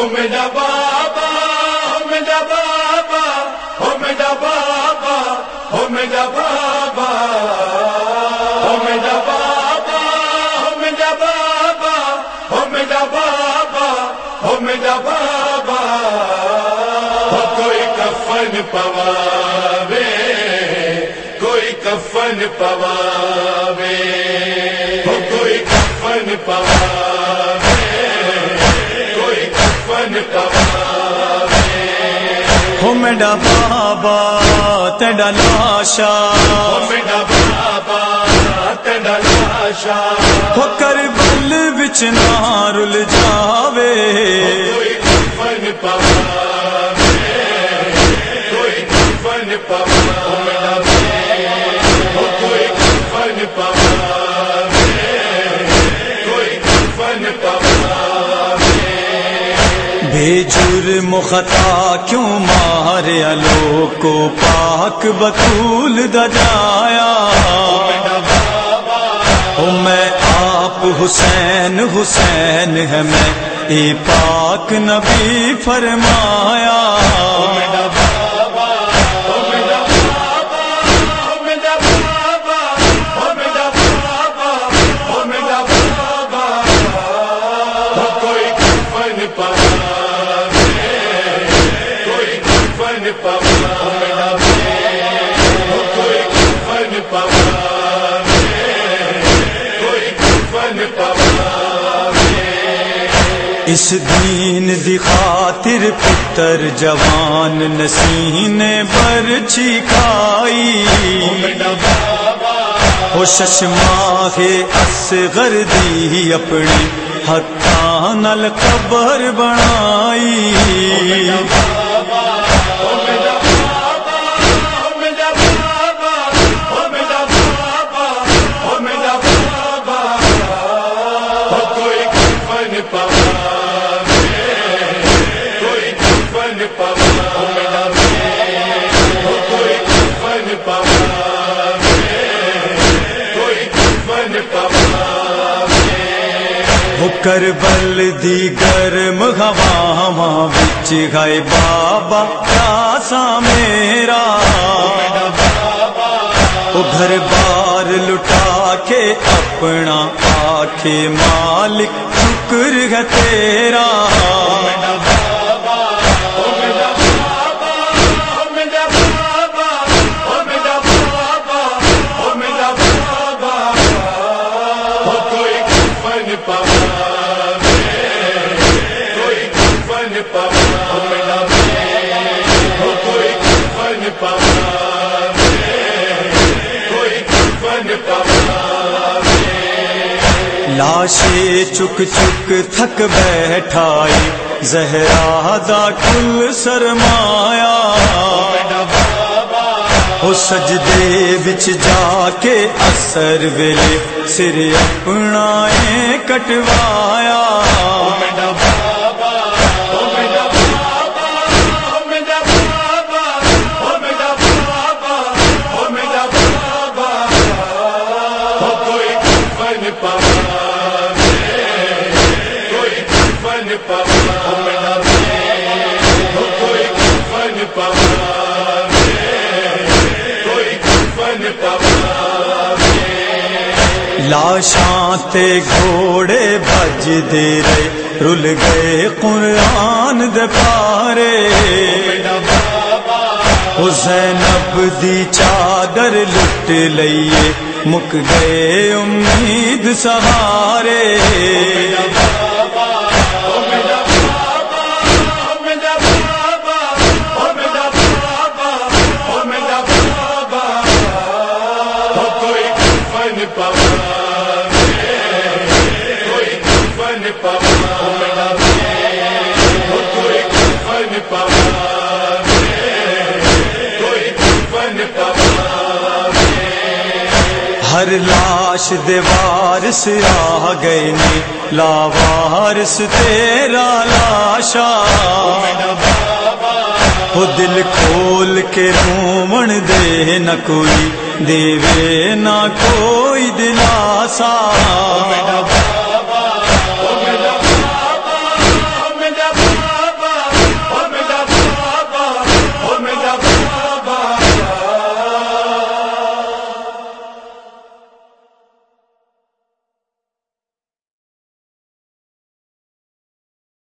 بابا ہو بابا ہو بابا ہو بابا ہو بابا ہو بابا ہو بابا ہو بابا۔ کوئی کفن پواوے کوئی کفن پواوے کوئی کفن پواوے ہومڈا بابا تڈا لاشا ہومڈا بابا تڈا لاشا بے جرم خطا کیوں مارے لو کو؟ پاک بطول دجایا۔ او میں آپ حسین حسین ہے میں۔ اے پاک نبی فرمایا۔ میرا اس دین دی خاطر پتر جوان نسینے برچھی کھائی وہ ششما ہے اصغر دی اپنی ہتھاں نل قبر بنائی۔ کفن پواوے کوئی کفن پواوے کوئی کفن وہ کربل دی گرم ہوا وچ گئے بابا پیاسا میرا۔ وہ گھر بار لٹا کے اپنا آکھے مالک، شکر ہے تیرا۔ لاشے چک چک تھک بیٹھائی، زہرا دا کل سرمایا وہ سجدے بچ جا کے اثر ویلے، سر اپنا اے کٹوایا۔ تے گھوڑے بج دے رے رل گئے قرآن دے پارے۔ میرا دی چادر لٹ لئیے مک گئے امید سہارے ہر لاش سے آ گئے نی لاوارس تیرا لاشا۔ وہ دل کھول کے رومن دے نہ کوئی، دیوے نہ کوئی دلاسا۔